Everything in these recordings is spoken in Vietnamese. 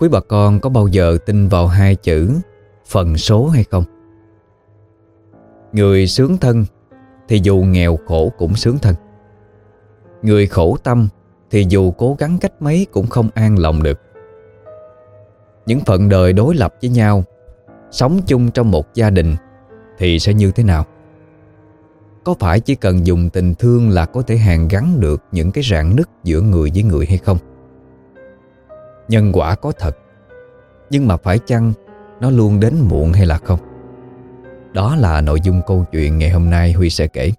Quý bà con có bao giờ tin vào hai chữ phần số hay không? Người sướng thân thì dù nghèo khổ cũng sướng thân. Người khổ tâm thì dù cố gắng cách mấy cũng không an lòng được. Những phận đời đối lập với nhau, sống chung trong một gia đình thì sẽ như thế nào? Có phải chỉ cần dùng tình thương là có thể hàn gắn được những cái rạn nứt giữa người với người hay không? Nhân quả có thật. Nhưng mà phải chăng Nó luôn đến muộn hay là không? Đó là nội dung câu chuyện ngày hôm nay Huy sẽ kể.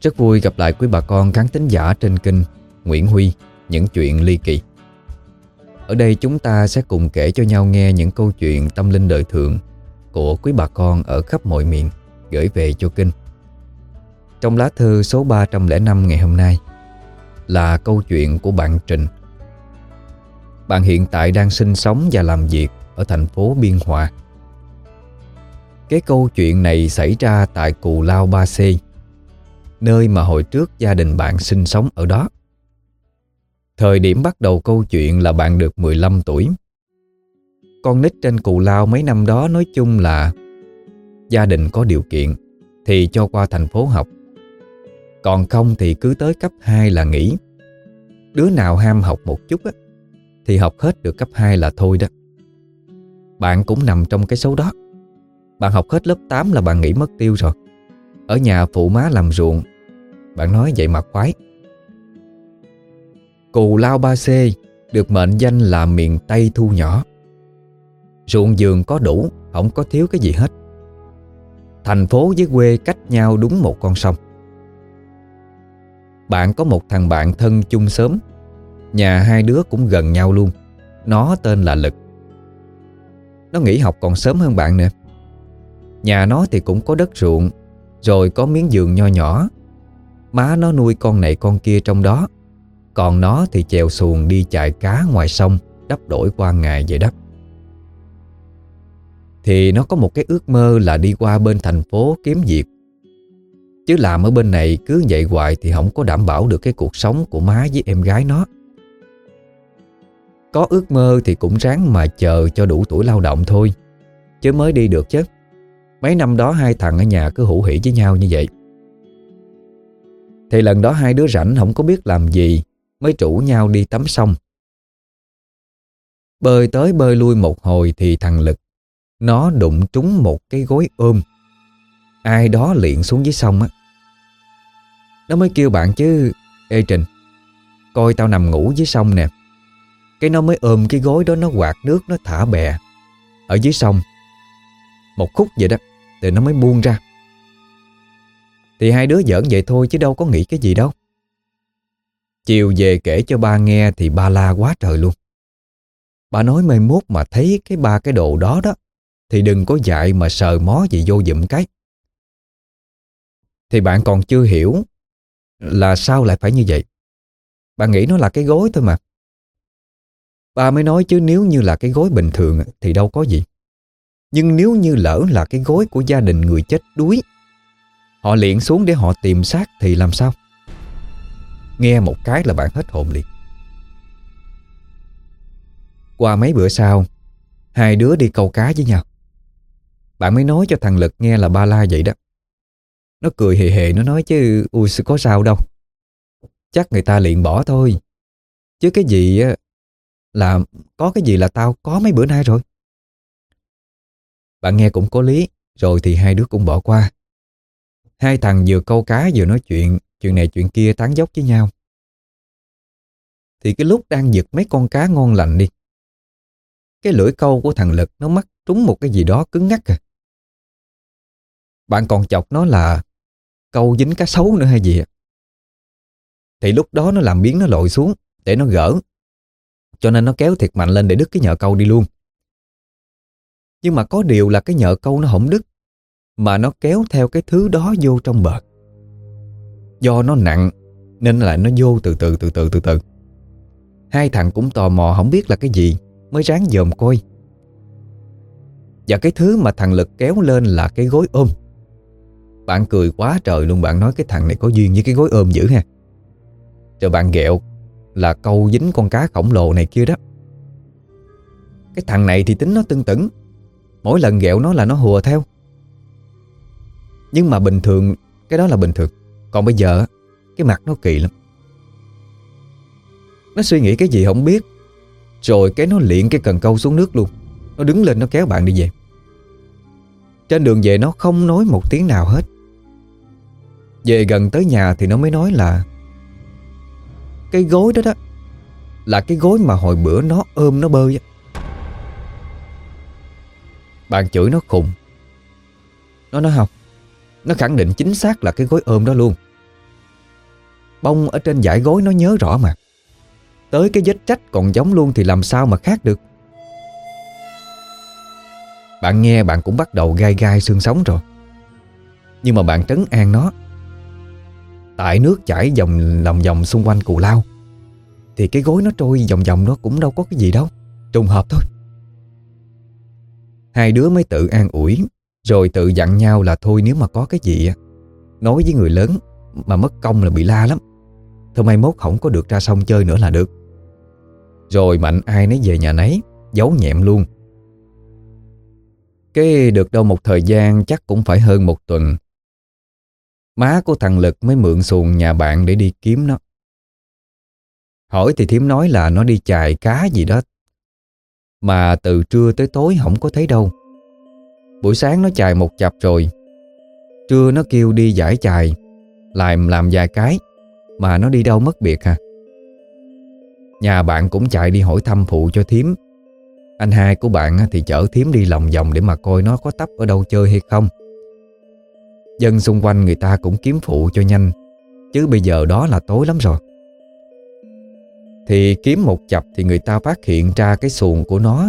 Rất vui gặp lại quý bà con khán tính giả trên kênh Nguyễn Huy, Những chuyện ly kỳ. Ở đây chúng ta sẽ cùng kể cho nhau nghe những câu chuyện tâm linh đời thường Của quý bà con ở khắp mọi miền Gửi về cho kênh trong lá thư số 305 ngày hôm nay là câu chuyện của bạn Trình. Bạn hiện tại đang sinh sống và làm việc ở thành phố Biên Hòa. Cái câu chuyện này xảy ra tại Cù Lao Ba C, nơi mà hồi trước gia đình bạn sinh sống ở đó. Thời điểm bắt đầu câu chuyện là bạn được 15 tuổi. Con nít trên Cù Lao mấy năm đó nói chung là gia đình có điều kiện thì cho qua thành phố học. Còn không thì cứ tới cấp 2 là nghỉ. Đứa nào ham học một chút á, Thì học hết được cấp 2 là thôi đó. Bạn cũng nằm trong cái số đó. Bạn học hết lớp 8 là bạn nghỉ mất tiêu rồi. Ở nhà phụ má làm ruộng. Bạn nói vậy mà khoái. Cù Lao Ba C Được mệnh danh là miền Tây thu nhỏ. Ruộng giường có đủ Không có thiếu cái gì hết. Thành phố với quê cách nhau đúng một con sông bạn có một thằng bạn thân chung sớm. Nhà hai đứa cũng gần nhau luôn. Nó tên là Lực. Nó nghỉ học còn sớm hơn bạn nè. Nhà nó thì cũng có đất ruộng, Rồi có miếng giường nho nhỏ. Má nó nuôi con này con kia trong đó. Còn nó thì chèo xuồng đi chạy cá ngoài sông, Đắp đổi qua ngày vậy đó Thì nó có một cái ước mơ là đi qua bên thành phố kiếm việc. Chứ làm ở bên này cứ vậy hoài thì không có đảm bảo được cái cuộc sống của má với em gái nó. Có ước mơ thì cũng ráng mà chờ cho đủ tuổi lao động thôi. Chứ mới đi được chứ. Mấy năm đó hai thằng ở nhà cứ hữu hỉ với nhau như vậy. Thì lần đó hai đứa rảnh không có biết làm gì, mới rủ nhau đi tắm sông. Bơi tới bơi lui một hồi thì thằng Lực, nó đụng trúng một cái gối ôm. Ai đó liện xuống dưới sông á nó mới kêu bạn chứ, Ê Trình. Coi tao nằm ngủ dưới sông nè. Cái nó mới ôm cái gối đó, nó quạt nước, Nó thả bè. Ở dưới sông. Một khúc vậy đó, Thì nó mới buông ra. Thì hai đứa giỡn vậy thôi chứ đâu có nghĩ cái gì đâu. Chiều về kể cho ba nghe Thì ba la quá trời luôn. Bà nói mai mốt mà thấy cái ba cái đồ đó đó, Thì đừng có dạy mà sờ mó gì vô dụm cái. Thì bạn còn chưa hiểu là sao lại phải như vậy? Bà nghĩ nó là cái gối thôi mà. Bà mới nói chứ nếu như là cái gối bình thường thì đâu có gì. Nhưng nếu như lỡ là cái gối của gia đình người chết đuối, họ liện xuống để họ tìm xác thì làm sao? Nghe một cái là bạn hết hồn liền. Qua mấy bữa sau, hai đứa đi câu cá với nhau. Bạn mới nói cho thằng Lực nghe là ba la vậy đó. Nó cười hề hề, nó nói chứ, Ui sẽ có sao đâu. Chắc người ta liền bỏ thôi. Chứ cái gì là Có cái gì là tao có mấy bữa nay rồi. Bạn nghe cũng có lý, Rồi thì hai đứa cũng bỏ qua. Hai thằng vừa câu cá vừa nói chuyện Chuyện này chuyện kia tán dốc với nhau. Thì cái lúc đang giật mấy con cá ngon lành đi, Cái lưỡi câu của thằng Lực Nó mắc trúng một cái gì đó cứng ngắc à. Bạn còn chọc nó là câu dính cá sấu nữa hay gì Thì lúc đó nó làm biến nó lội xuống Để nó gỡ. Cho nên nó kéo thiệt mạnh lên để đứt cái nhợ câu đi luôn. Nhưng mà có điều là cái nhợ câu nó không đứt, Mà nó kéo theo cái thứ đó vô trong bờ Do nó nặng, Nên là nó vô từ từ từ từ từ từ. Hai thằng cũng tò mò không biết là cái gì, Mới ráng dòm coi. Và cái thứ mà thằng Lực kéo lên là cái gối ôm. Bạn cười quá trời luôn, Bạn nói cái thằng này có duyên với cái gối ôm dữ ha. Rồi bạn ghẹo Là câu dính con cá khổng lồ này kia đó. Cái thằng này thì tính nó tưng tửng. Mỗi lần ghẹo nó là nó hùa theo. Nhưng mà bình thường, Cái đó là bình thường. Còn bây giờ Cái mặt nó kỳ lắm. Nó suy nghĩ cái gì không biết. Rồi cái nó liện cái cần câu xuống nước luôn. Nó đứng lên, nó kéo bạn đi về. Trên đường về nó không nói một tiếng nào hết. Về gần tới nhà thì nó mới nói là, Cái gối đó đó Là cái gối mà hồi bữa nó ôm nó bơi Bạn chửi nó khùng. Nó nói, không, Nó khẳng định chính xác là cái gối ôm đó luôn. Bông ở trên dải gối nó nhớ rõ mà. Tới cái vết trách còn giống luôn Thì làm sao mà khác được? Bạn nghe bạn cũng bắt đầu gai gai xương sống rồi. Nhưng mà bạn trấn an nó Tại nước chảy dòng lòng vòng xung quanh cù lao. Thì cái gối nó trôi vòng vòng nó cũng đâu có cái gì đâu, Trùng hợp thôi. Hai đứa mới tự an ủi, Rồi tự dặn nhau là thôi nếu mà có cái gì Nói với người lớn Mà mất công là bị la lắm. Thôi mai mốt không có được ra sông chơi nữa là được. Rồi mạnh ai nấy về nhà nấy, Giấu nhẹm luôn. Cái được đâu một thời gian, Chắc cũng phải hơn một tuần Má của thằng Lực mới mượn xuồng nhà bạn để đi kiếm nó. Hỏi thì thím nói là nó đi chài cá gì đó. Mà từ trưa tới tối không có thấy đâu. Buổi sáng nó chài một chập rồi. Trưa nó kêu đi giải chài, Làm làm vài cái, Mà nó đi đâu mất biệt hả à. Nhà bạn cũng chạy đi hỏi thăm phụ cho thím. Anh hai của bạn thì chở thím đi lòng vòng Để mà coi nó có tấp ở đâu chơi hay không. Dân xung quanh người ta cũng kiếm phụ cho nhanh. Chứ bây giờ đó là tối lắm rồi. Thì kiếm một chập thì người ta phát hiện ra cái xuồng của nó.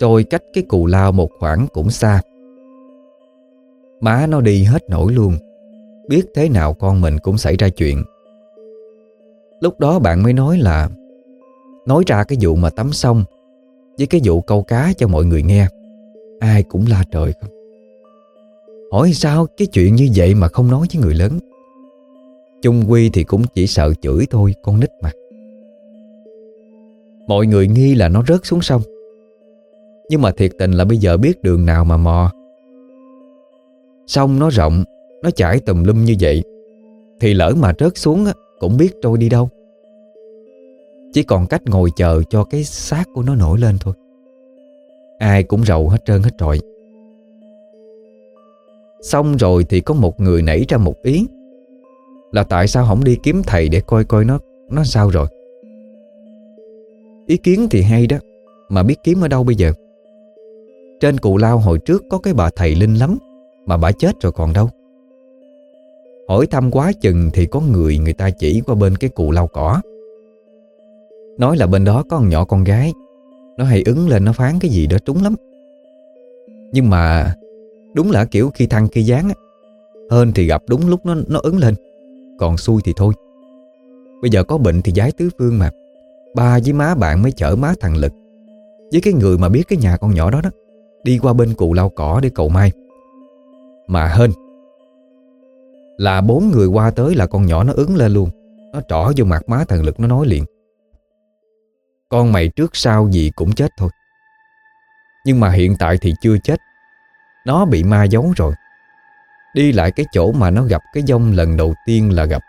Trôi cách cái cù lao một khoảng cũng xa. Má nó đi hết nổi luôn. Biết thế nào con mình cũng xảy ra chuyện. Lúc đó bạn mới nói là, Nói ra cái vụ mà tắm xong, Với cái vụ câu cá cho mọi người nghe. Ai cũng la trời không? Hỏi sao cái chuyện như vậy mà không nói với người lớn? Chung quy thì cũng chỉ sợ chửi thôi, Con nít mà Mọi người nghi là nó rớt xuống sông. Nhưng mà thiệt tình là bây giờ biết đường nào mà mò. Sông nó rộng, Nó chảy tùm lum như vậy. Thì lỡ mà rớt xuống Cũng biết trôi đi đâu. Chỉ còn cách ngồi chờ cho cái xác của nó nổi lên thôi. Ai cũng rầu hết trơn hết trọi. Xong rồi thì có một người nảy ra một ý. Là tại sao không đi kiếm thầy để coi coi nó nó sao rồi? Ý kiến thì hay đó, Mà biết kiếm ở đâu bây giờ? Trên cụ lao hồi trước có cái bà thầy linh lắm, Mà bà chết rồi còn đâu. Hỏi thăm quá chừng thì có người người ta chỉ qua bên cái cụ lau cỏ. Nói là bên đó có con nhỏ con gái. Nó hay ứng lên, nó phán cái gì đó trúng lắm. Nhưng mà Đúng là kiểu khi thăng khi gián á. Hên thì gặp đúng lúc nó nó ứng lên. Còn xui thì thôi. Bây giờ có bệnh thì giái tứ phương mà. Ba với má bạn mới chở má thằng Lực. Với cái người mà biết cái nhà con nhỏ đó đó, Đi qua bên cụ lau cỏ để cầu mai Mà hên, Là bốn người qua tới là con nhỏ nó ứng lên luôn. Nó trỏ vô mặt má thằng Lực, nó nói liền. Con mày trước sau gì cũng chết thôi. Nhưng mà hiện tại thì chưa chết nó bị ma giấu rồi. Đi lại cái chỗ mà nó gặp cái dông lần đầu tiên là gặp.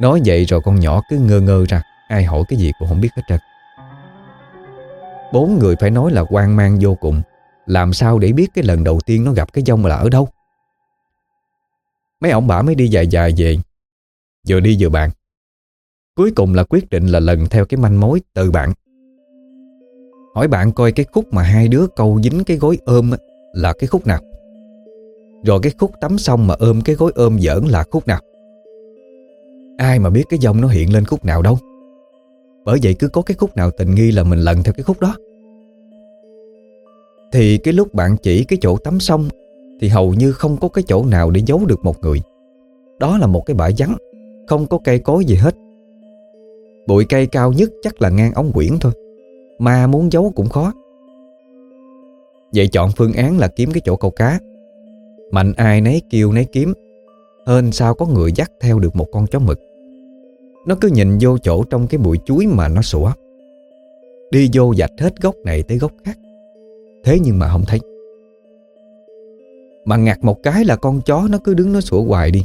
Nói vậy rồi con nhỏ cứ ngơ ngơ ra, Ai hỏi cái gì cũng không biết hết trơn. Bốn người phải nói là quan mang vô cùng. Làm sao để biết cái lần đầu tiên nó gặp cái dông là ở đâu? Mấy ông bà mới đi dài dài về. Vừa đi vừa bàn. Cuối cùng là quyết định là lần theo cái manh mối từ bạn. Hỏi bạn coi cái khúc mà hai đứa câu dính cái gối ôm là cái khúc nào? Rồi cái khúc tắm xong mà ôm cái gối ôm giỡn là khúc nào? Ai mà biết cái dòng nó hiện lên khúc nào đâu. Bởi vậy cứ có cái khúc nào tình nghi là mình lần theo cái khúc đó. Thì cái lúc bạn chỉ cái chỗ tắm xong, Thì hầu như không có cái chỗ nào để giấu được một người. Đó là một cái bãi vắng, Không có cây cối gì hết. Bụi cây cao nhất chắc là ngang ống quyển thôi. Ma muốn giấu cũng khó. Vậy chọn phương án là kiếm cái chỗ câu cá. Mạnh ai nấy kêu nấy kiếm. Hên sao có người dắt theo được một con chó mực. Nó cứ nhìn vô chỗ trong cái bụi chuối mà nó sủa. Đi vô dạch hết gốc này tới gốc khác. Thế nhưng mà không thấy. Mà ngặt một cái là con chó nó cứ đứng nó sủa hoài đi.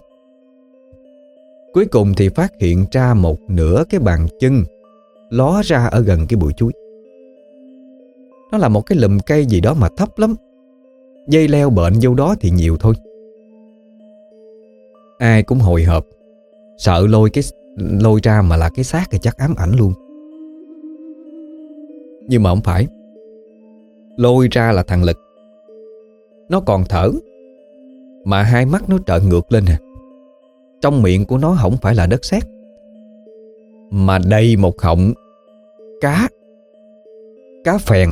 Cuối cùng thì phát hiện ra một nửa cái bàn chân Ló ra ở gần cái bụi chuối. Nó là một cái lùm cây gì đó mà thấp lắm. Dây leo bệnh vô đó thì nhiều thôi. Ai cũng hồi hộp. Sợ lôi cái, lôi ra mà là cái xác thì chắc ám ảnh luôn. Nhưng mà không phải. Lôi ra là thằng Lực. Nó còn thở. Mà hai mắt nó trợn ngược lên nè. Trong miệng của nó không phải là đất sét. Mà đầy một họng Cá. Cá phèn.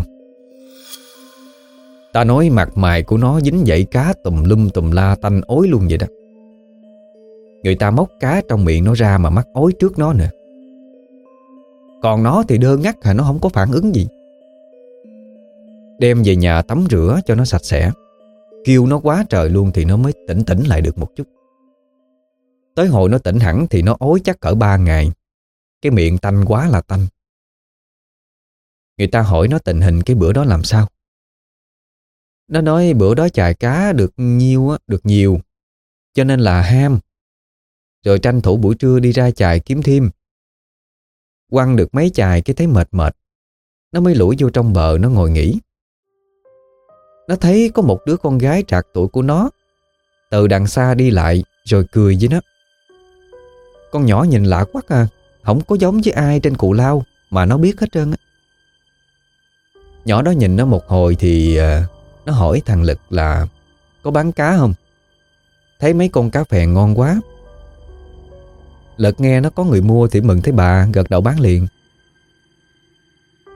Ta nói mặt mày của nó dính dậy cá tùm lum tùm la tanh ối luôn vậy đó. Người ta móc cá trong miệng nó ra mà mắc ối trước nó nữa Còn nó thì đơ ngắt hả nó không có phản ứng gì. Đem về nhà tắm rửa cho nó sạch sẽ. Kêu nó quá trời luôn thì nó mới tỉnh tỉnh lại được một chút. Tới hồi nó tỉnh hẳn thì nó ối chắc cỡ ba ngày. Cái miệng tanh quá là tanh. Người ta hỏi nó tình hình cái bữa đó làm sao? Nó nói bữa đó chài cá được nhiêu á, được nhiều Cho nên là ham. Rồi tranh thủ buổi trưa đi ra chài kiếm thêm. Quăng được mấy chài cái thấy mệt mệt. Nó mới lủi vô trong bờ nó ngồi nghỉ. Nó thấy có một đứa con gái trạc tuổi của nó Từ đằng xa đi lại Rồi cười với nó. Con nhỏ nhìn lạ quá à Không có giống với ai trên cụ lao Mà nó biết hết trơn á. Nhỏ đó nhìn nó một hồi thì uh, nó hỏi thằng Lực là, Có bán cá không? Thấy mấy con cá phèn ngon quá. Lực nghe nó có người mua Thì mừng thấy bà, gật đầu bán liền.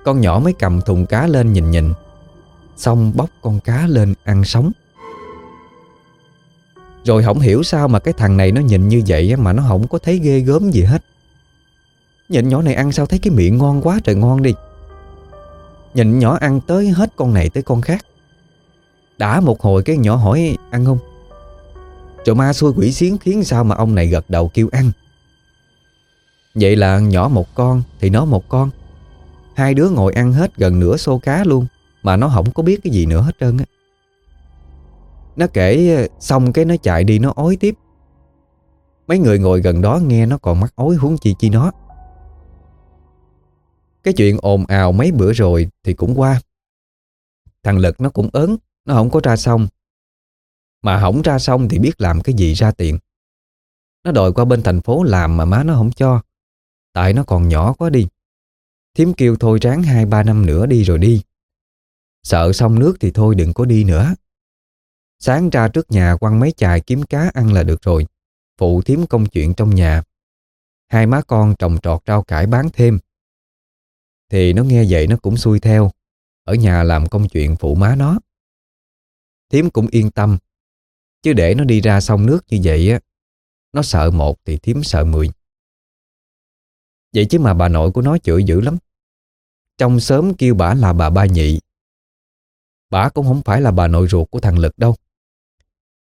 Con nhỏ mới cầm thùng cá lên nhìn nhìn, Xong bóc con cá lên ăn sống. Rồi không hiểu sao mà cái thằng này nó nhìn như vậy Mà nó không có thấy ghê gớm gì hết. Nhìn nhỏ này ăn sao thấy cái miệng ngon quá trời ngon đi. Nhìn nhỏ ăn tới hết con này tới con khác. Đã một hồi cái nhỏ hỏi ăn không? Trời ma xui quỷ xiến khiến sao mà ông này gật đầu kêu ăn? Vậy là nhỏ một con thì nó một con. Hai đứa ngồi ăn hết gần nửa xô cá luôn, mà nó không có biết cái gì nữa hết trơn á. Nó kể ờ, xong cái nó chạy đi nó ối tiếp. Mấy người ngồi gần đó nghe nó còn mắc ối huống chi chi nó. Cái chuyện ồn ào mấy bữa rồi thì cũng qua. Thằng Lực nó cũng ớn. Nó không có ra xong Mà không ra xong thì biết làm cái gì ra tiền Nó đòi qua bên thành phố làm mà má nó không cho Tại nó còn nhỏ quá đi Thiếm kêu thôi ráng 2-3 năm nữa đi rồi đi Sợ xong nước thì thôi đừng có đi nữa. Sáng ra trước nhà quăng mấy chài kiếm cá ăn là được rồi. Phụ thiếm công chuyện trong nhà. Hai má con trồng trọt rau cải bán thêm. Thì nó nghe vậy nó cũng xuôi theo. Ở nhà làm công chuyện phụ má nó. Thiếm cũng yên tâm. Chứ để nó đi ra sông nước như vậy á, nó sợ một thì Thiếm sợ mười. Vậy chứ mà bà nội của nó chửi dữ lắm. Trong sớm kêu bả là bà ba nhị Bà cũng không phải là bà nội ruột của thằng Lực đâu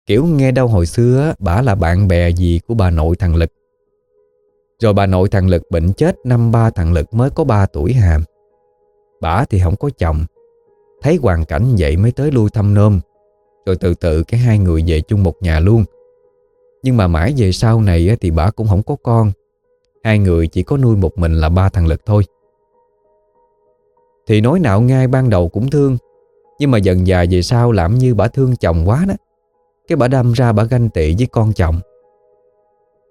Kiểu nghe đâu hồi xưa bà là bạn bè gì của bà nội thằng Lực Rồi bà nội thằng Lực bệnh chết năm ba thằng Lực mới có 3 tuổi hàm Bà thì không có chồng Thấy hoàn cảnh vậy mới tới lui thăm nôm rồi từ từ cái hai người về chung một nhà luôn. Nhưng mà mãi về sau này thì bà cũng không có con. Hai người chỉ có nuôi một mình là ba thằng Lực thôi. Thì nói nào ngay ban đầu cũng thương nhưng mà dần già về sau làm như bà thương chồng quá đó. Cái bà đâm ra bà ganh tị với con chồng.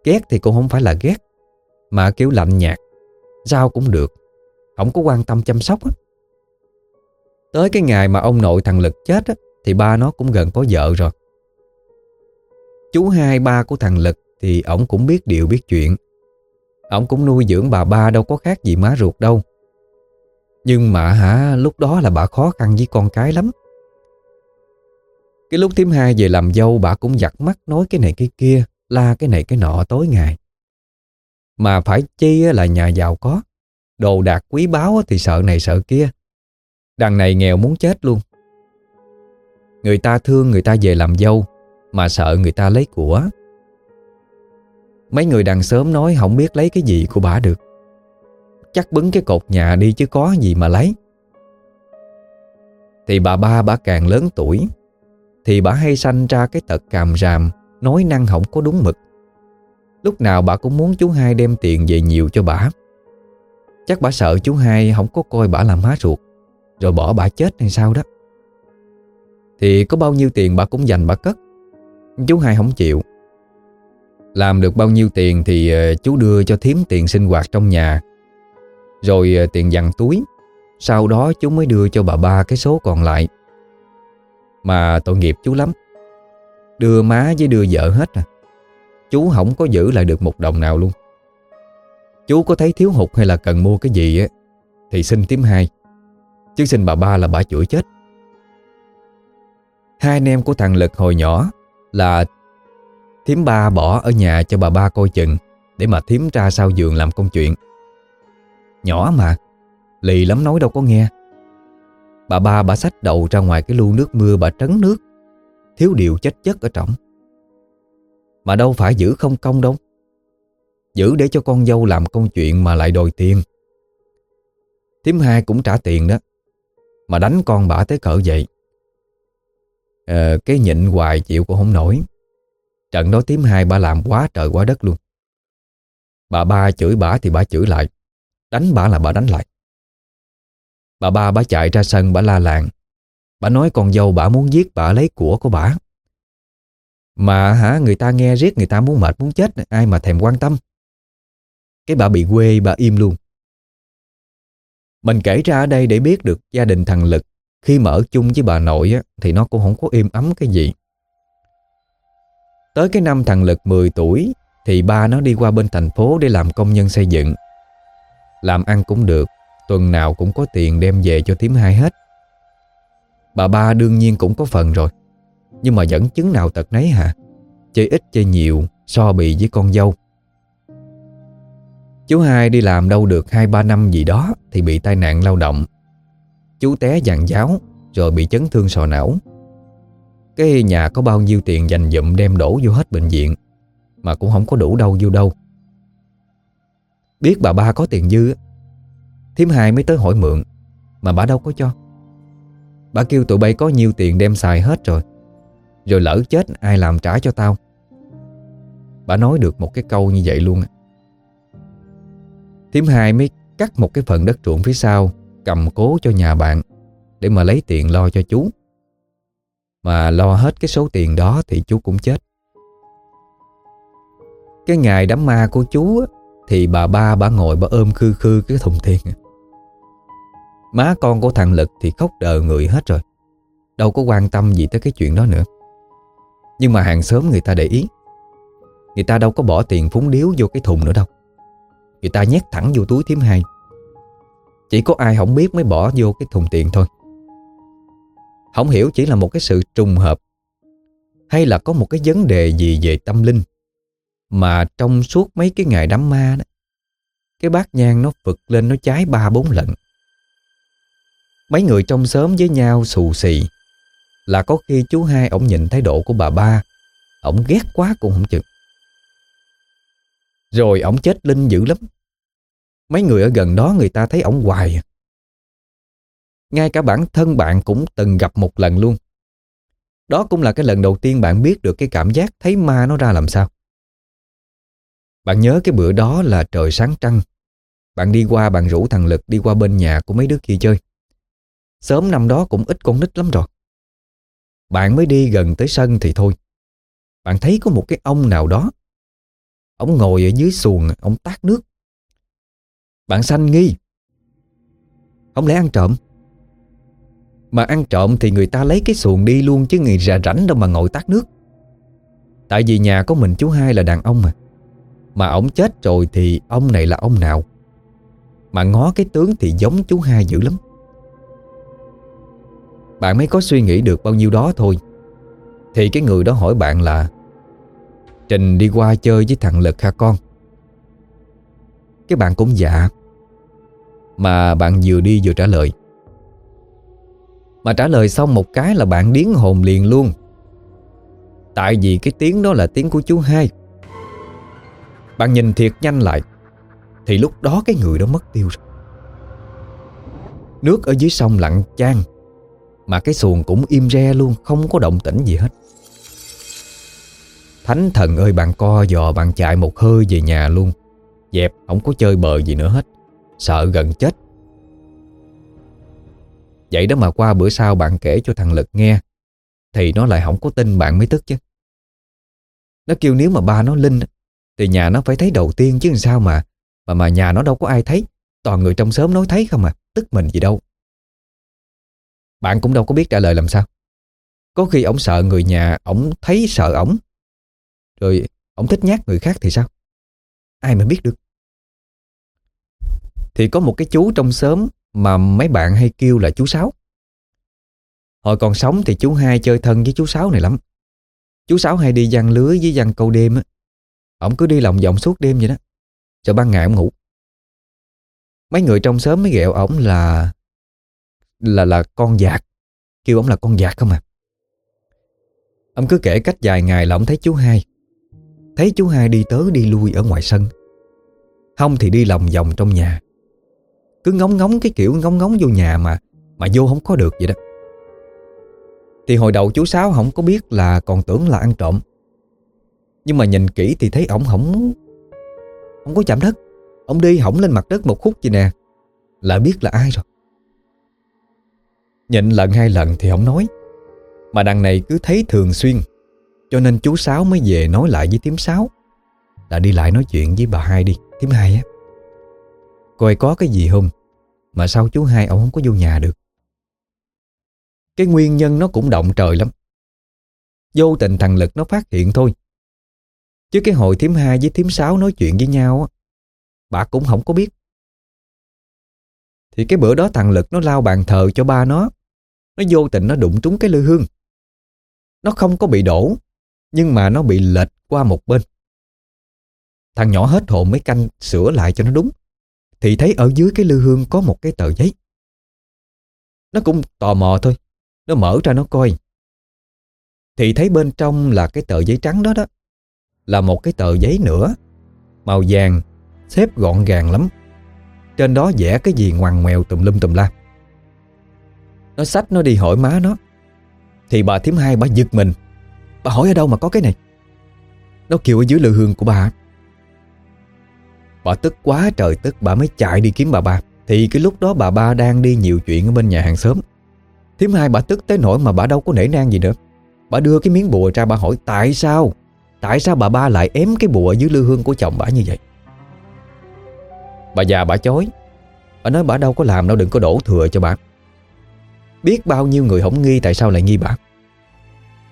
Ghét thì cũng không phải là ghét Mà kiểu lạnh nhạt Sao cũng được Không có quan tâm chăm sóc á. Tới cái ngày mà ông nội thằng Lực chết á, thì ba nó cũng gần có vợ rồi. Chú hai, ba của thằng Lực Thì ổng cũng biết điều biết chuyện. Ổng cũng nuôi dưỡng bà ba đâu có khác gì má ruột đâu. Nhưng mà hả, lúc đó là bà khó khăn với con cái lắm. Cái lúc thím hai về làm dâu, bà cũng giặt mắt nói cái này cái kia, La cái này cái nọ tối ngày. Mà phải chi là nhà giàu có. Đồ đạc quý báu thì sợ này sợ kia. Đằng này nghèo muốn chết luôn. Người ta thương, người ta về làm dâu, Mà sợ người ta lấy của. Mấy người đằng sớm nói không biết lấy cái gì của bà được. Chắc bứng cái cột nhà đi chứ có gì mà lấy. Thì bà ba, bà càng lớn tuổi, Thì bà hay sanh ra cái tật càm ràm, Nói năng không có đúng mực. Lúc nào bà cũng muốn chú hai đem tiền về nhiều cho bà. Chắc bà sợ chú hai không có coi bà làm má ruột, Rồi bỏ bà chết hay sao đó. Thì có bao nhiêu tiền bà cũng dành bà cất. Chú hai không chịu. Làm được bao nhiêu tiền thì ờ, chú đưa cho thím tiền sinh hoạt trong nhà. Rồi ờ, tiền dằn túi. Sau đó chú mới đưa cho bà ba cái số còn lại. Mà tội nghiệp chú lắm. Đưa má với đưa vợ hết à. Chú không có giữ lại được một đồng nào luôn. Chú có thấy thiếu hụt hay là cần mua cái gì á, Thì xin tím hai. Chứ xin bà ba là bà chửi chết. Hai anh em của thằng Lực hồi nhỏ Là Thím ba bỏ ở nhà cho bà ba coi chừng Để mà thím ra sau giường làm công chuyện. Nhỏ mà, Lì lắm nói đâu có nghe. Bà ba bà xách đầu ra ngoài cái lu nước mưa bà trấn nước, Thiếu điều chết chất ở trọng Mà đâu phải giữ không công đâu, Giữ để cho con dâu làm công chuyện mà lại đòi tiền. Thím hai cũng trả tiền đó, Mà đánh con bả tới cỡ vậy ờ, Cái nhịn hoài chịu cũng không nổi. Trận đó tím hai bà làm quá trời quá đất luôn. Bà ba chửi bà thì bà chửi lại. Đánh bà là bà đánh lại. Bà ba bà chạy ra sân bà la làng. Bà nói con dâu bà muốn giết bà lấy của của bà Mà hả người ta nghe riết người ta muốn mệt muốn chết Ai mà thèm quan tâm. Cái bà bị quê bà im luôn. Mình kể ra ở đây để biết được gia đình thằng Lực khi mà ở chung với bà nội á, Thì nó cũng không có im ấm cái gì. Tới cái năm thằng Lực 10 tuổi Thì ba nó đi qua bên thành phố để làm công nhân xây dựng. Làm ăn cũng được Tuần nào cũng có tiền đem về cho thím hai hết. Bà ba đương nhiên cũng có phần rồi Nhưng mà vẫn chứng nào tật nấy hả? Chơi ít chơi nhiều So bì với con dâu. Chú hai đi làm đâu được 2-3 năm gì đó Thì bị tai nạn lao động. Chú té dàn giáo, Rồi bị chấn thương sò não. Cái nhà có bao nhiêu tiền dành dụm đem đổ vô hết bệnh viện, Mà cũng không có đủ đâu vô đâu. Biết bà ba có tiền dư Thím hai mới tới hỏi mượn, Mà bà đâu có cho. Bà kêu tụi bay có nhiêu tiền đem xài hết rồi Rồi lỡ chết ai làm trả cho tao. Bà nói được một cái câu như vậy luôn Thím hai mới cắt một cái phần đất ruộng phía sau Cầm cố cho nhà bạn Để mà lấy tiền lo cho chú. Mà lo hết cái số tiền đó Thì chú cũng chết. Cái ngày đám ma của chú Thì bà ba, bà ngồi, bà ôm khư khư cái thùng tiền. Má con của thằng Lực thì khóc đờ người hết rồi, Đâu có quan tâm gì tới cái chuyện đó nữa. Nhưng mà hàng xóm người ta để ý, Người ta đâu có bỏ tiền phúng điếu vô cái thùng nữa đâu. Người ta nhét thẳng vô túi thím hai. Chỉ có ai không biết mới bỏ vô cái thùng tiền thôi. Không hiểu chỉ là một cái sự trùng hợp, Hay là có một cái vấn đề gì về tâm linh Mà trong suốt mấy cái ngày đám ma đó, Cái bát nhang nó phực lên, nó cháy ba bốn lần. Mấy người trong xóm với nhau xù xì Là có khi chú hai ổng nhìn thái độ của bà ba, Ổng ghét quá cũng không chừng. Rồi ổng chết linh dữ lắm. Mấy người ở gần đó người ta thấy ổng hoài. Ngay cả bản thân bạn cũng từng gặp một lần luôn. Đó cũng là cái lần đầu tiên bạn biết được cái cảm giác thấy ma nó ra làm sao. Bạn nhớ cái bữa đó là trời sáng trăng. Bạn đi qua, bạn rủ thằng Lực đi qua bên nhà của mấy đứa kia chơi. Sớm năm đó cũng ít con nít lắm rồi. Bạn mới đi gần tới sân thì thôi. Bạn thấy có một cái ông nào đó. Ông ngồi ở dưới xuồng, Ông tát nước. Bạn sanh nghi. Không lẽ ăn trộm? Mà ăn trộm thì người ta lấy cái xuồng đi luôn Chứ người già rảnh đâu mà ngồi tát nước. Tại vì nhà có mình chú hai là đàn ông mà. Mà ổng chết rồi thì ông này là ông nào? Mà ngó cái tướng thì giống chú hai dữ lắm. Bạn mới có suy nghĩ được bao nhiêu đó thôi. Thì cái người đó hỏi bạn là, Trình đi qua chơi với thằng Lực hả con? Cái bạn cũng dạ. Mà bạn vừa đi vừa trả lời. Mà trả lời xong một cái là bạn điến hồn liền luôn. Tại vì cái tiếng đó là tiếng của chú hai. Bạn nhìn thiệt nhanh lại, Thì lúc đó cái người đó mất tiêu rồi. Nước ở dưới sông lặng chan Mà cái xuồng cũng im re luôn, Không có động tĩnh gì hết. Thánh thần ơi, bạn co dò bạn chạy một hơi về nhà luôn. Dẹp, không có chơi bờ gì nữa hết. Sợ gần chết. Vậy đó mà qua bữa sau bạn kể cho thằng Lực nghe, Thì nó lại không có tin bạn mới tức chứ. Nó kêu nếu mà ba nó linh Thì nhà nó phải thấy đầu tiên chứ sao mà Mà mà nhà nó đâu có ai thấy. Toàn người trong xóm nói thấy không à Tức mình gì đâu. Bạn cũng đâu có biết trả lời làm sao. Có khi ổng sợ người nhà Ổng thấy sợ ổng, Rồi ổng thích nhát người khác thì sao? Ai mà biết được? Thì có một cái chú trong xóm Mà mấy bạn hay kêu là chú Sáu. Hồi còn sống thì chú hai chơi thân với chú Sáu này lắm. Chú Sáu hay đi giăng lưới với giăng câu đêm á. Ổng cứ đi lòng vòng suốt đêm vậy đó. Rồi ban ngày ổng ngủ. Mấy người trong xóm mới ghẹo ổng là Là là con giạc Kêu ổng là con giạc không à. Ông cứ kể cách vài ngày là ổng thấy chú hai. Thấy chú hai đi tới đi lui ở ngoài sân. Không thì đi lòng vòng trong nhà. Cứ ngóng ngóng cái kiểu ngóng ngóng vô nhà mà Mà vô không có được vậy đó. Thì hồi đầu chú Sáu không có biết là còn tưởng là ăn trộm. Nhưng mà nhìn kỹ thì thấy ổng không Không có chạm đất. Ông đi hỏng lên mặt đất một khúc vậy nè, Là biết là ai rồi. Nhịn lần hai lần thì không nói, Mà đằng này cứ thấy thường xuyên, Cho nên chú Sáu mới về nói lại với tím Sáu, Là đi lại nói chuyện với bà hai đi Tím hai á. Coi có cái gì không? Mà sao chú hai ông không có vô nhà được? Cái nguyên nhân nó cũng động trời lắm. Vô tình thằng Lực nó phát hiện thôi. Chứ cái hồi thím hai với thím sáu nói chuyện với nhau á, Bà cũng không có biết. Thì cái bữa đó thằng Lực nó lao bàn thờ cho ba nó. Nó vô tình nó đụng trúng cái lư hương. Nó không có bị đổ, Nhưng mà nó bị lệch qua một bên. Thằng nhỏ hết hồn mới canh sửa lại cho nó đúng. Thì thấy ở dưới cái lư hương có một cái tờ giấy. Nó cũng tò mò thôi. Nó mở ra nó coi. Thì thấy bên trong là cái tờ giấy trắng đó đó. Là một cái tờ giấy nữa. Màu vàng, Xếp gọn gàng lắm. Trên đó vẽ cái gì ngoằn ngoèo tùm lum tùm la. Nó xách nó đi hỏi má nó. Thì bà thím hai bà giật mình. Bà hỏi ở đâu mà có cái này? Nó kêu ở dưới lư hương của bà. Bà tức quá, trời tức, Bà mới chạy đi kiếm bà ba. Thì cái lúc đó bà ba đang đi nhiều chuyện Ở bên nhà hàng xóm. Thím hai bà tức tới nỗi mà bà đâu có nể nang gì nữa. Bà đưa cái miếng bùa ra, bà hỏi, Tại sao? Tại sao bà ba lại ém cái bùa dưới lư hương của chồng bà như vậy? Bà già bà chối Bà nói, bà đâu có làm đâu, đừng có đổ thừa cho bà. Biết bao nhiêu người không nghi Tại sao lại nghi bà.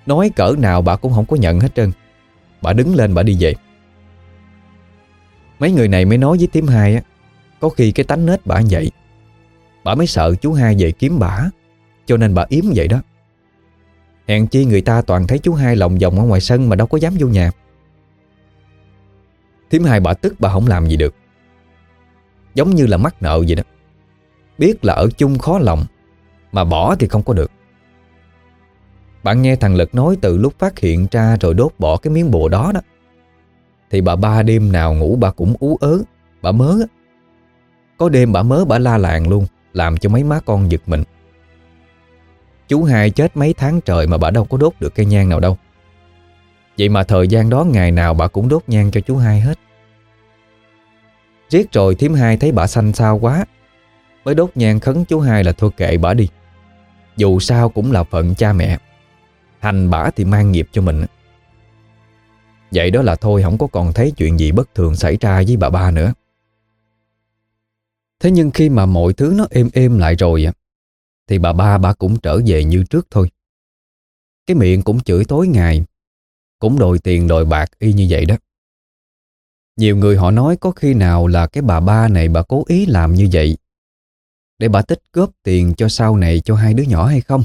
Nói cỡ nào bà cũng không có nhận hết trơn. Bà đứng lên, bà đi về. Mấy người này mới nói với tím hai á, Có khi cái tánh nết bà vậy. Bà mới sợ chú hai về kiếm bà, Cho nên bà yếm vậy đó. Hèn chi người ta toàn thấy chú hai lòng vòng ở ngoài sân Mà đâu có dám vô nhà. Thím hai bà tức bà không làm gì được. Giống như là mắc nợ vậy đó. Biết là ở chung khó lòng, Mà bỏ thì không có được. Bạn nghe thằng Lực nói từ lúc phát hiện ra Rồi đốt bỏ cái miếng bùa đó đó. Thì bà ba đêm nào ngủ bà cũng ú ớ. Bà mớ Có đêm bà mớ bà la làng luôn, Làm cho mấy má con giật mình. Chú hai chết mấy tháng trời Mà bà đâu có đốt được cây nhang nào đâu. Vậy mà thời gian đó ngày nào bà cũng đốt nhang cho chú hai hết. Riết rồi thím hai thấy bà xanh xao quá. Mới đốt nhang khấn chú hai là thôi kệ bà đi. Dù sao cũng là phận cha mẹ. Hành bả thì mang nghiệp cho mình. Vậy đó là thôi, không có còn thấy chuyện gì bất thường xảy ra với bà ba nữa Thế nhưng khi mà mọi thứ nó êm êm lại rồi Thì bà ba bà cũng trở về như trước thôi Cái miệng cũng chửi tối ngày, Cũng đòi tiền đòi bạc y như vậy đó nhiều người họ nói có khi nào là cái bà ba này bà cố ý làm như vậy để bà tích góp tiền cho sau này cho hai đứa nhỏ hay không?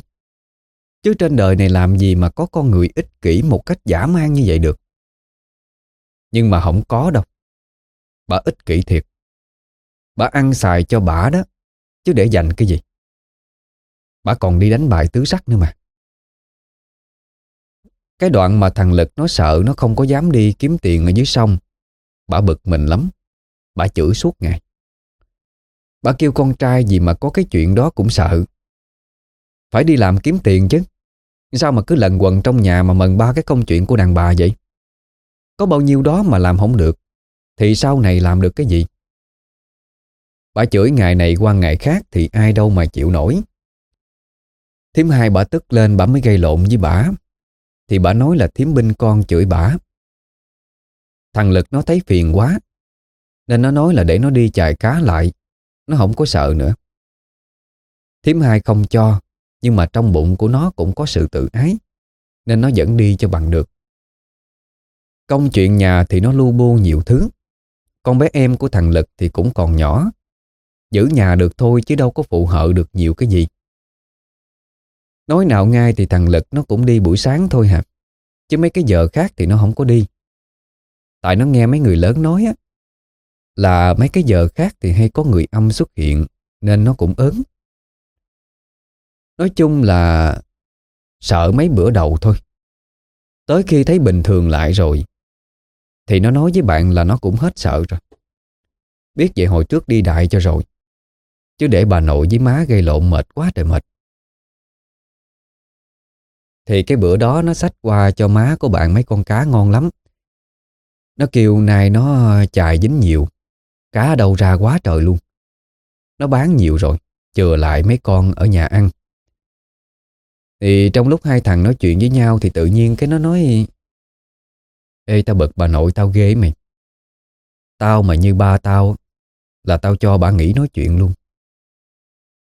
Chứ trên đời này làm gì mà có con người ích kỷ một cách giả man như vậy được. Nhưng mà không có đâu. Bà ích kỷ thiệt. Bà ăn xài cho bà đó, chứ để dành cái gì. Bà còn đi đánh bài tứ sắc nữa mà. Cái đoạn mà thằng Lực nó sợ nó không có dám đi kiếm tiền ở dưới sông Bà bực mình lắm Bà chửi suốt ngày Bà kêu con trai gì mà có cái chuyện đó cũng sợ Phải đi làm kiếm tiền chứ Sao mà cứ lần quần trong nhà mà mần ba cái công chuyện của đàn bà vậy có bao nhiêu đó mà làm không được, Thì sau này làm được cái gì? Bà chửi ngày này qua ngày khác Thì ai đâu mà chịu nổi. Thím hai bà tức lên bà mới gây lộn với bà. Thì bà nói là thím binh con chửi bà. Thằng Lực nó thấy phiền quá, Nên nó nói là để nó đi chài cá lại, Nó không có sợ nữa. Thím hai không cho, Nhưng mà trong bụng của nó cũng có sự tự ái, Nên nó vẫn đi cho bằng được. Công chuyện nhà thì nó lu bu nhiều thứ. Con bé em của thằng Lực thì cũng còn nhỏ. Giữ nhà được thôi chứ đâu có phụ hợ được nhiều cái gì. Nói nào ngay thì thằng Lực nó cũng đi buổi sáng thôi hả? Chứ mấy cái giờ khác thì nó không có đi. Tại nó nghe mấy người lớn nói á, Là mấy cái giờ khác thì hay có người âm xuất hiện, Nên nó cũng ớn. Nói chung là Sợ mấy bữa đầu thôi. Tới khi thấy bình thường lại rồi thì nó nói với bạn là nó cũng hết sợ rồi. Biết vậy hồi trước đi đại cho rồi. Chứ để bà nội với má gây lộn mệt quá trời mệt. Thì cái bữa đó nó xách qua cho má của bạn mấy con cá ngon lắm. Nó kêu nay nó chài dính nhiều. Cá đâu ra quá trời luôn. Nó bán nhiều rồi, Chừa lại mấy con ở nhà ăn. Thì trong lúc hai thằng nói chuyện với nhau Thì tự nhiên cái nó nói Ê, tao bực bà nội tao ghê mày. Tao mà như ba tao Là tao cho bà nghỉ nói chuyện luôn.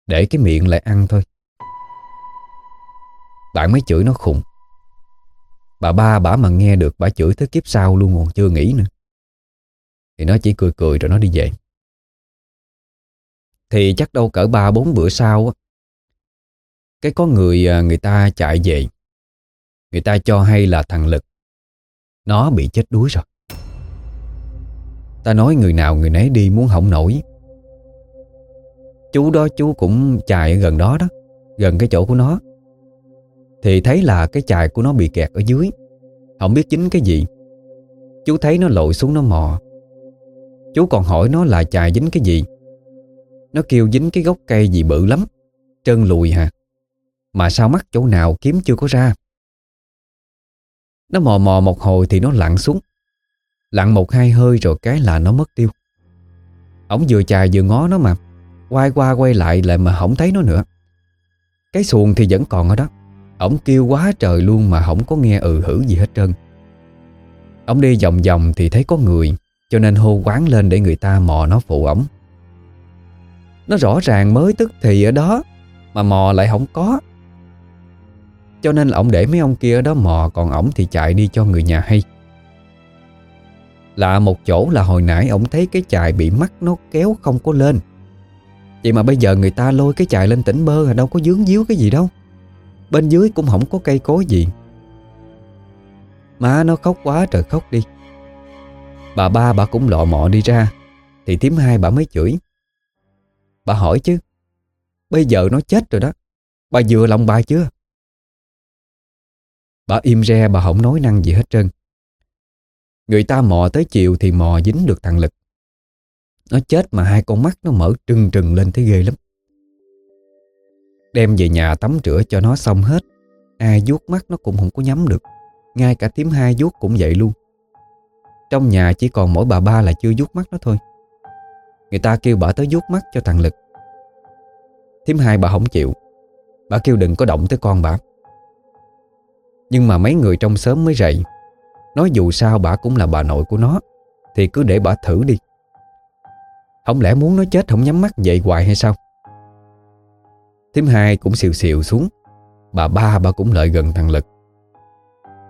Để cái miệng lại ăn thôi. Bạn mới chửi nó khùng. Bà ba, bà mà nghe được, bà chửi tới kiếp sau luôn, còn chưa nghĩ nữa. Thì nó chỉ cười cười rồi nó đi về. Thì chắc đâu cỡ ba, bốn bữa sau Cái có người à, người ta chạy về. Người ta cho hay là thằng Lực nó bị chết đuối rồi. Ta nói người nào người nấy đi muốn hỏng nổi. Chú đó chú cũng chài ở gần đó đó, Gần cái chỗ của nó. Thì thấy là cái chài của nó bị kẹt ở dưới. Không biết chính cái gì. Chú thấy nó lội xuống nó mò. Chú còn hỏi nó là chài dính cái gì. Nó kêu dính cái gốc cây gì bự lắm. Trơn lùi hả? Mà sao mắt chỗ nào kiếm chưa có ra? Nó mò mò một hồi thì nó lặn xuống. Lặn một hai hơi rồi cái là nó mất tiêu. Ông vừa chài vừa ngó nó mà, Quay qua quay lại lại mà không thấy nó nữa. Cái xuồng thì vẫn còn ở đó. Ông kêu quá trời luôn mà không có nghe ừ hử gì hết trơn. Ông đi vòng vòng thì thấy có người, Cho nên hô quán lên để người ta mò nó phụ ổng. Nó rõ ràng mới tức thì ở đó, Mà mò lại không có. Cho nên là ông để mấy ông kia ở đó mò, Còn ổng thì chạy đi cho người nhà hay. Lạ một chỗ là hồi nãy ổng thấy cái chài bị mắc nó kéo không có lên. Vậy mà bây giờ người ta lôi cái chài lên tỉnh bơ, Đâu có dướng díu cái gì đâu. Bên dưới cũng không có cây cối gì. Má nó khóc quá trời khóc đi. Bà ba bà cũng lọ mọ đi ra. Thì thím hai bà mới chửi. Bà hỏi chứ, Bây giờ nó chết rồi đó. Bà vừa lòng bà chưa? Bà im re, bà không nói năng gì hết trơn. Người ta mò tới chiều thì mò dính được thằng Lực. Nó chết mà hai con mắt nó mở trừng trừng lên thấy ghê lắm. Đem về nhà tắm rửa cho nó xong hết. Ai vuốt mắt nó cũng không có nhắm được. Ngay cả tím hai vuốt cũng vậy luôn. Trong nhà chỉ còn mỗi bà ba là chưa vuốt mắt nó thôi. Người ta kêu bà tới vuốt mắt cho thằng Lực. Thím hai bà không chịu. Bà kêu đừng có động tới con bà. Nhưng mà mấy người trong xóm mới dậy Nói dù sao bà cũng là bà nội của nó, Thì cứ để bà thử đi. Không lẽ muốn nó chết không nhắm mắt vậy hoài hay sao? Thím hai cũng xìu xìu xuống. Bà ba bà cũng lợi gần thằng Lực.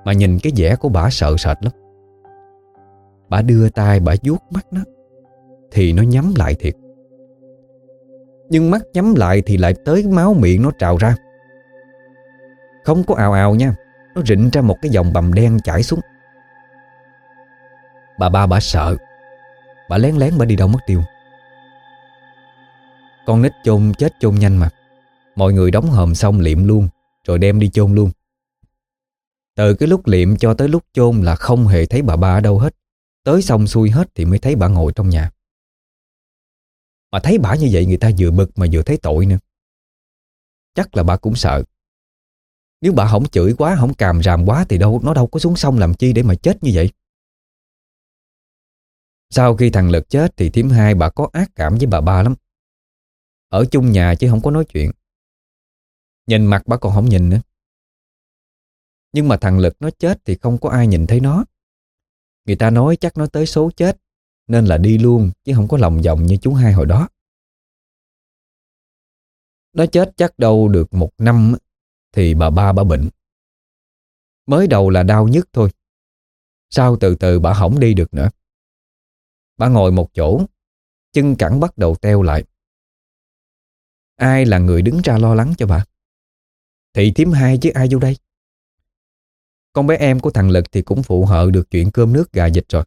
Mà nhìn cái vẻ của bà sợ sệt lắm. Bà đưa tay bà vuốt mắt nó, Thì nó nhắm lại thiệt. Nhưng mắt nhắm lại thì lại tới máu miệng nó trào ra. Không có ào ào nha. Nó rịnh ra một cái dòng bầm đen chảy xuống. Bà ba bà sợ. Bà lén lén bà đi đâu mất tiêu. Con nít chôn chết chôn nhanh mà. Mọi người đóng hòm xong liệm luôn, Rồi đem đi chôn luôn. Từ cái lúc liệm cho tới lúc chôn là không hề thấy bà ba ở đâu hết. Tới xong xuôi hết thì mới thấy bà ngồi trong nhà. Mà thấy bà như vậy người ta vừa bực mà vừa thấy tội nữa. Chắc là bà cũng sợ. Nếu bà không chửi quá, không càm ràm quá Thì đâu nó đâu có xuống sông làm chi để mà chết như vậy. Sau khi thằng Lực chết Thì thím hai bà có ác cảm với bà ba lắm. Ở chung nhà chứ không có nói chuyện. Nhìn mặt bà còn không nhìn nữa. Nhưng mà thằng Lực nó chết Thì không có ai nhìn thấy nó. Người ta nói chắc nó tới số chết Nên là đi luôn Chứ không có lòng vòng như chú hai hồi đó. Nó chết chắc đâu được một năm thì bà ba bà bệnh Mới đầu là đau nhất thôi Sau từ từ bà hỏng đi được nữa Bà ngồi một chỗ Chân cẳng bắt đầu teo lại Ai là người đứng ra lo lắng cho bà Thị thím hai chứ ai vô đây con bé em của thằng Lực thì cũng phụ hợ được chuyện cơm nước gà dịch rồi.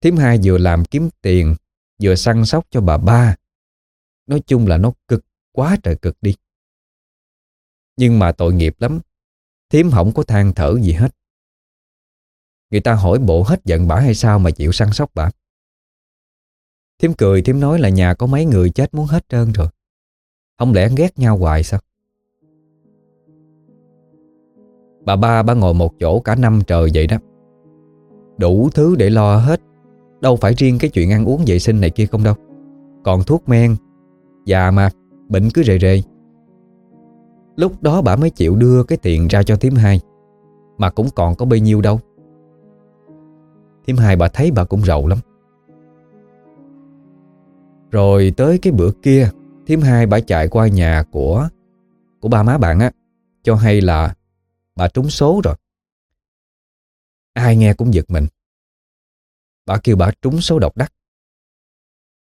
Thím hai vừa làm kiếm tiền, vừa săn sóc cho bà ba. Nói chung là nó cực quá trời cực đi. Nhưng mà tội nghiệp lắm. Thím không có than thở gì hết. Người ta hỏi bộ hết giận bả hay sao mà chịu săn sóc bả. Thím cười, thím nói là nhà có mấy người chết muốn hết trơn rồi. Không lẽ ghét nhau hoài sao? Bà ba ba ngồi một chỗ cả năm trời vậy đó Đủ thứ để lo hết Đâu phải riêng cái chuyện ăn uống vệ sinh này kia không đâu Còn thuốc men, Già mà, Bệnh cứ rề rề Lúc đó bà mới chịu đưa cái tiền ra cho thím hai. Mà cũng còn có bấy nhiêu đâu. Thím hai bà thấy bà cũng rầu lắm. Rồi tới cái bữa kia, Thím hai bà chạy qua nhà của Của ba má bạn á, Cho hay là Bà trúng số rồi. Ai nghe cũng giật mình. Bà kêu bà trúng số độc đắc.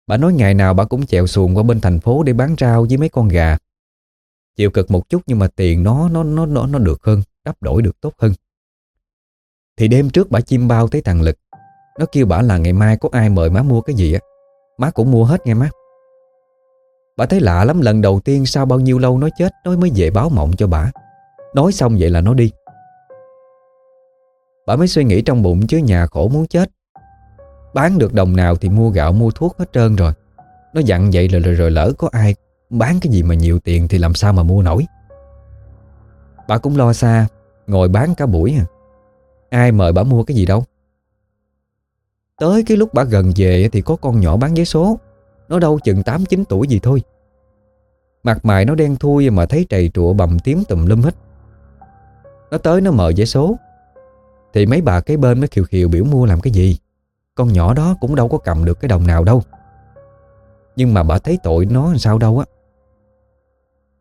Bà nói ngày nào bà cũng chèo xuồng qua bên thành phố để bán rau với mấy con gà. Chịu cực một chút nhưng mà tiền nó nó nó nó nó được hơn, đắp đổi được tốt hơn. Thì đêm trước bà chim bao tới thằng Lực. Nó kêu bà là ngày mai có ai mời má mua cái gì á. Má cũng mua hết nghe má. Bà thấy lạ lắm lần đầu tiên sau bao nhiêu lâu nó chết nó mới về báo mộng cho bà. Nói xong vậy là nó đi Bà mới suy nghĩ trong bụng chứ nhà khổ muốn chết Bán được đồng nào thì mua gạo mua thuốc hết trơn rồi Nó dặn vậy rồi, rồi, rồi lỡ có ai Bán cái gì mà nhiều tiền thì làm sao mà mua nổi? Bà cũng lo xa, Ngồi bán cả buổi à. Ai mời bà mua cái gì đâu. Tới cái lúc bà gần về Thì có con nhỏ bán vé số. Nó đâu chừng 8-9 tuổi gì thôi. Mặt mày nó đen thui Mà thấy trầy trụa bầm tím tùm lum hết. Nó tới nó mời vé số. Thì mấy bà cái bên mới khiều khiều biểu mua làm cái gì. Con nhỏ đó cũng đâu có cầm được cái đồng nào đâu. Nhưng mà bà thấy tội nó làm sao đâu á.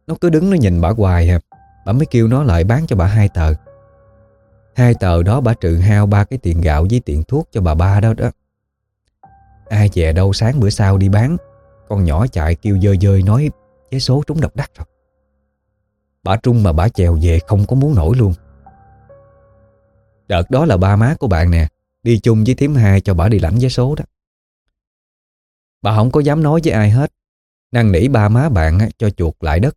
Nó cứ đứng nó nhìn bà hoài à Bà mới kêu nó lại bán cho bà hai tờ. Hai tờ đó bà trừ hao ba cái tiền gạo với tiền thuốc cho bà ba đó đó. Ai về đâu sáng bữa sau đi bán, Con nhỏ chạy kêu dơi dơi nói Vé số trúng độc đắc rồi. Bà Trung mà bà chèo về không có muốn nổi luôn. Đợt đó là ba má của bạn nè, Đi chung với thím hai cho bà đi lãnh vé số đó. Bà không có dám nói với ai hết. Năng nỉ ba má bạn cho chuột lại đất.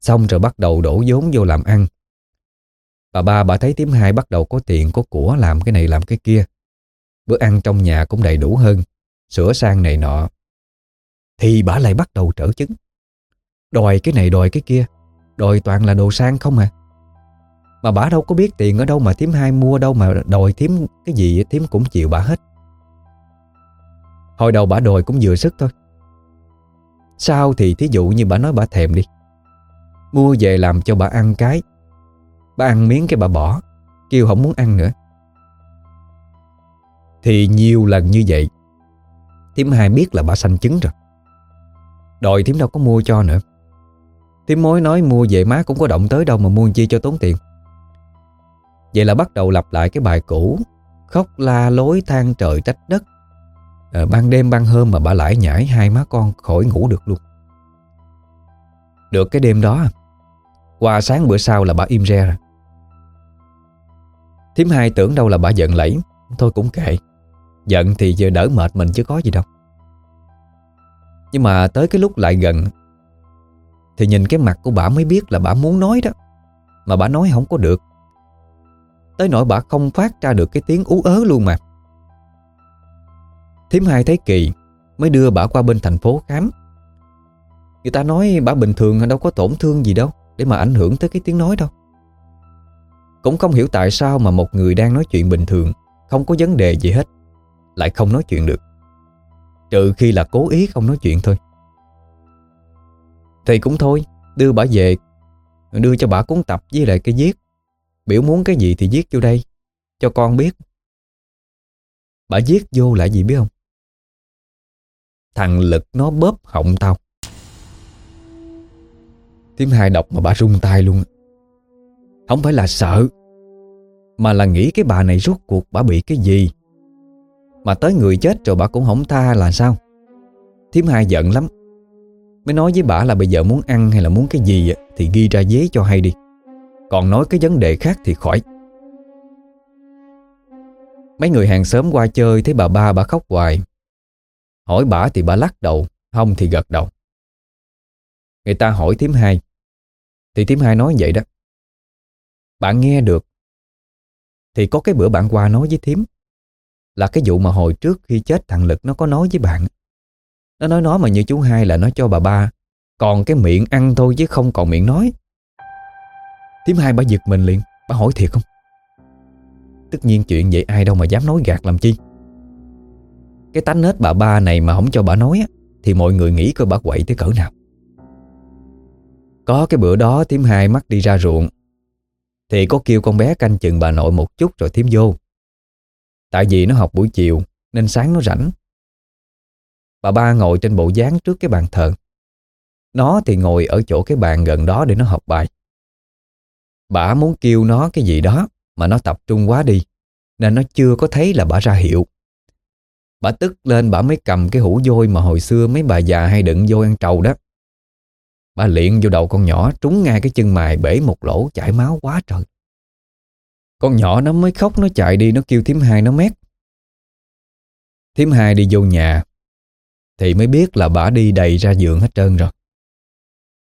Xong rồi bắt đầu đổ vốn vô làm ăn. Bà ba bà thấy tím hai bắt đầu có tiền, có của, làm cái này, làm cái kia. Bữa ăn trong nhà cũng đầy đủ hơn, Sửa sang này nọ. Thì bà lại bắt đầu trở chứng. Đòi cái này, đòi cái kia. Đòi toàn là đồ sang không à. Mà bà đâu có biết tiền ở đâu mà thím hai mua đâu mà đòi thím cái gì thím cũng chịu bà hết. Hồi đầu bà đòi cũng vừa sức thôi. Sau thì thí dụ như bà nói bà thèm đi. Mua về làm cho bà ăn cái. Bà ăn miếng cái bà bỏ Kêu không muốn ăn nữa. Thì nhiều lần như vậy Thím hai biết là bà sanh chứng rồi. Đòi thím đâu có mua cho nữa. Tím mối nói mua về má cũng có động tới đâu mà mua chi cho tốn tiền. Vậy là bắt đầu lặp lại cái bài cũ Khóc la lối than trời trách đất. À, Ban đêm ban hôm mà bà lại nhảy hai má con khỏi ngủ được luôn. Được cái đêm đó qua sáng bữa sau là bà im re. Rồi Thím hai tưởng đâu là bà giận lẫy. Thôi cũng kệ. Giận thì giờ đỡ mệt mình chứ có gì đâu. Nhưng mà tới cái lúc lại gần, thì nhìn cái mặt của bà mới biết là bà muốn nói đó. Mà bà nói không có được. Tới nỗi bà không phát ra được cái tiếng ú ớ luôn mà. Thím hai thấy kỳ, Mới đưa bà qua bên thành phố khám. Người ta nói bà bình thường, đâu có tổn thương gì đâu. Để mà ảnh hưởng tới cái tiếng nói đâu. Cũng không hiểu tại sao mà một người đang nói chuyện bình thường, Không có vấn đề gì hết, Lại không nói chuyện được. Trừ khi là cố ý không nói chuyện thôi. Thì cũng thôi, Đưa bà về, Đưa cho bà cuốn tập với lại cái viết. Biểu muốn cái gì thì viết vô đây, Cho con biết. Bà viết vô lại gì biết không? Thằng Lực nó bóp họng tao. Tiếng hai đọc mà bà rung tay luôn. Không phải là sợ, Mà là nghĩ cái bà này rốt cuộc bà bị cái gì. Mà tới người chết rồi bà cũng không tha là sao? Thím hai giận lắm. Mới nói với bà là bây giờ muốn ăn hay là muốn cái gì Thì ghi ra giấy cho hay đi. Còn nói cái vấn đề khác thì khỏi. Mấy người hàng xóm qua chơi Thấy bà ba bà khóc hoài. Hỏi bà thì bà lắc đầu, Không thì gật đầu. Người ta hỏi thím hai thì thím hai nói vậy đó. Bạn nghe được. Thì có cái bữa bạn qua nói với thím Là cái vụ mà hồi trước khi chết thằng Lực nó có nói với bạn. Nó nói nói mà như chú hai là nó cho bà ba. Còn cái miệng ăn thôi chứ không còn miệng nói. Thím hai bà giật mình liền. Bà hỏi thiệt không? Tất nhiên chuyện vậy ai đâu mà dám nói gạt làm chi. Cái tánh nết bà ba này mà không cho bà nói á, Thì mọi người nghĩ coi bà quậy tới cỡ nào. Có cái bữa đó thím hai mắt đi ra ruộng. Thì có kêu con bé canh chừng bà nội một chút rồi thím vô. Tại vì nó học buổi chiều, Nên sáng nó rảnh. Bà ba ngồi trên bộ dáng trước cái bàn thờ. Nó thì ngồi ở chỗ cái bàn gần đó để nó học bài. Bà muốn kêu nó cái gì đó Mà nó tập trung quá đi, Nên nó chưa có thấy là bà ra hiệu. Bà tức lên bà mới cầm cái hũ vôi Mà hồi xưa mấy bà già hay đựng vôi ăn trầu đó. Bà liện vô đầu con nhỏ, Trúng ngay cái chân mài bể một lỗ chảy máu quá trời. Con nhỏ nó mới khóc, nó chạy đi, Nó kêu thím hai nó mét. Thím hai đi vô nhà, Thì mới biết là bà đi đầy ra giường hết trơn rồi.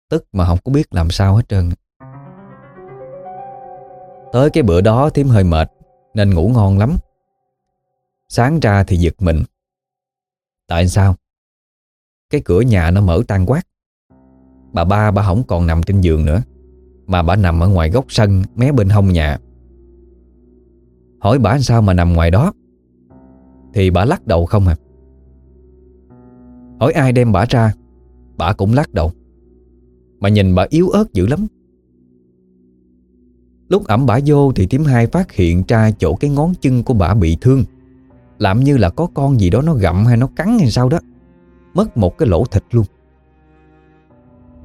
Tức mà không có biết làm sao hết trơn. Tới cái bữa đó thím hơi mệt, Nên ngủ ngon lắm. Sáng ra thì giật mình. Tại sao? Cái cửa nhà nó mở tan quát. Bà ba, bà không còn nằm trên giường nữa, Mà bà nằm ở ngoài góc sân, Mé bên hông nhà. Hỏi bà sao mà nằm ngoài đó? Thì bà lắc đầu không à. Hỏi ai đem bà ra, Bà cũng lắc đầu. Mà nhìn bà yếu ớt dữ lắm. Lúc ẩm bà vô thì tím hai phát hiện ra chỗ cái ngón chân của bà bị thương. Làm như là có con gì đó nó gặm hay nó cắn hay sao đó. Mất một cái lỗ thịt luôn.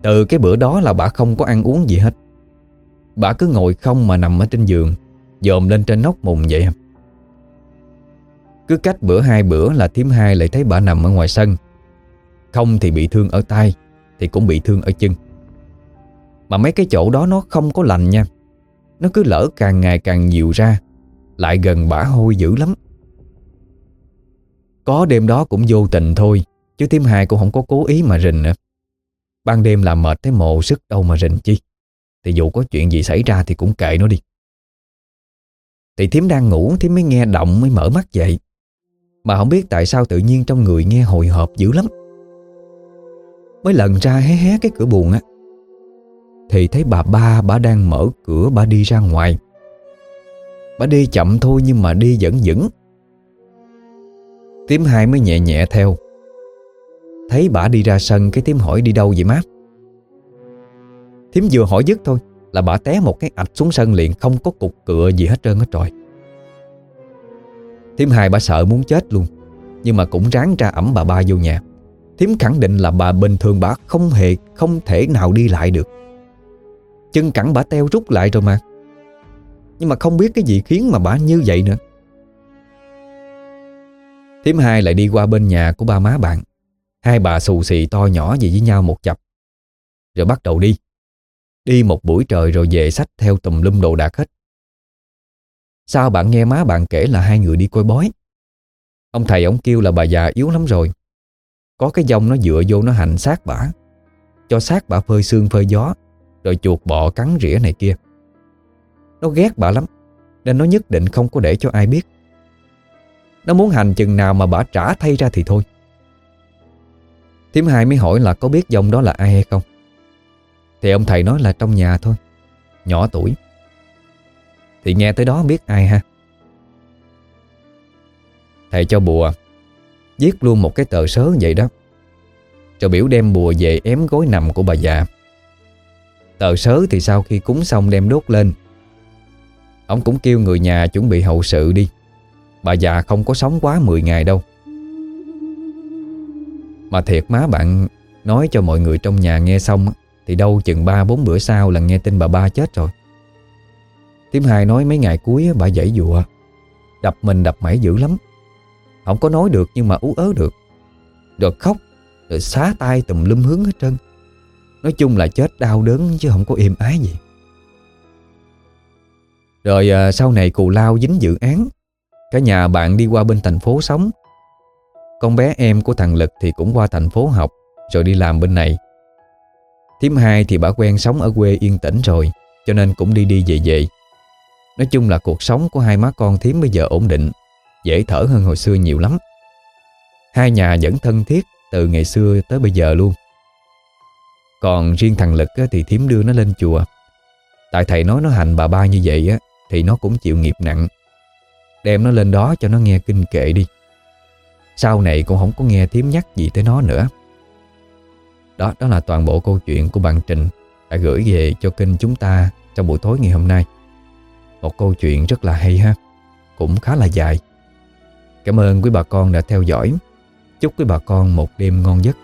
Từ cái bữa đó là bà không có ăn uống gì hết. Bà cứ ngồi không mà nằm ở trên giường Dồn lên trên nóc mùng vậy. Cứ cách bữa hai bữa là thím hai lại thấy bà nằm ở ngoài sân. Không thì bị thương ở tay Thì cũng bị thương ở chân. Mà mấy cái chỗ đó nó không có lành nha. Nó cứ lỡ càng ngày càng nhiều ra, Lại gần bả hôi dữ lắm. Có đêm đó cũng vô tình thôi, Chứ thím hai cũng không có cố ý mà rình nữa. Ban đêm làm mệt thấy mồ sức đâu mà rình chi. Thì dù có chuyện gì xảy ra thì cũng kệ nó đi. Thì thím đang ngủ, thím mới nghe động mới mở mắt dậy. Mà không biết tại sao tự nhiên trong người nghe hồi hộp dữ lắm. Mới lần ra hé hé cái cửa buồn á. Thì thấy bà ba, bà đang mở cửa, bà đi ra ngoài. Bà đi chậm thôi nhưng mà đi vẫn vững. Tím hai mới nhẹ nhẹ theo. Thấy bà đi ra sân, Cái thím hỏi, đi đâu vậy, má? Thím vừa hỏi dứt thôi, Là bà té một cái ạch xuống sân liền, Không có cục cựa gì hết trơn hết trọi Thím hai bà sợ muốn chết luôn, Nhưng mà cũng ráng ra ẩm bà ba vô nhà. Thím khẳng định là bà bình thường bà không hề, Không thể nào đi lại được. Chân cẳng bà teo rút lại rồi mà. Nhưng mà không biết cái gì khiến mà bà như vậy nữa. Thím hai lại đi qua bên nhà của ba má bạn. Hai bà xù xì to nhỏ gì với nhau một chập. Rồi bắt đầu đi. Đi một buổi trời rồi về sách theo tùm lum đồ đạc hết. Sao bạn nghe má bạn kể là hai người đi coi bói? Ông thầy ông kêu là bà già yếu lắm rồi. Có cái dông nó dựa vô nó hành sát bả. Cho sát bả phơi xương phơi gió, rồi chuột bọ cắn rỉa này kia. Nó ghét bà lắm, Nên nó nhất định không có để cho ai biết. Nó muốn hành chừng nào mà bà trả thay ra thì thôi. Thím hai mới hỏi là có biết dòng đó là ai hay không? Thì ông thầy nói là trong nhà thôi, Nhỏ tuổi. Thì nghe tới đó biết ai ha? Thầy cho bùa, Viết luôn một cái tờ sớ vậy đó. Rồi biểu đem bùa về ém gối nằm của bà già. Tờ sớ thì sau khi cúng xong đem đốt lên. Ông cũng kêu người nhà chuẩn bị hậu sự đi. Bà già không có sống quá 10 ngày đâu. Mà thiệt má bạn nói cho mọi người trong nhà nghe xong Thì đâu chừng 3-4 bữa sau là nghe tin bà ba chết rồi. Tiếm hai nói mấy ngày cuối bà dãy dụa Đập mình đập mẩy dữ lắm. Không có nói được nhưng mà ú ớ được. Rồi khóc Rồi xá tay tùm lum hướng hết trơn. Nói chung là chết đau đớn chứ không có êm ái gì. Rồi à, sau này cù lao dính dự án Cả nhà bạn đi qua bên thành phố sống. Con bé em của thằng Lực thì cũng qua thành phố học, Rồi đi làm bên này. Thím hai thì bà quen sống ở quê yên tĩnh rồi, Cho nên cũng đi đi về về. Nói chung là cuộc sống của hai má con thím bây giờ ổn định, Dễ thở hơn hồi xưa nhiều lắm. Hai nhà vẫn thân thiết từ ngày xưa tới bây giờ luôn. Còn riêng thằng Lực thì thím đưa nó lên chùa. Tại thầy nói nó hành bà ba như vậy á Thì nó cũng chịu nghiệp nặng. Đem nó lên đó cho nó nghe kinh kệ đi. Sau này cũng không có nghe thím nhắc gì tới nó nữa. Đó, đó là toàn bộ câu chuyện của bạn Trình Đã gửi về cho kênh chúng ta trong buổi tối ngày hôm nay. Một câu chuyện rất là hay ha Cũng khá là dài. Cảm ơn quý bà con đã theo dõi. Chúc quý bà con một đêm ngon giấc.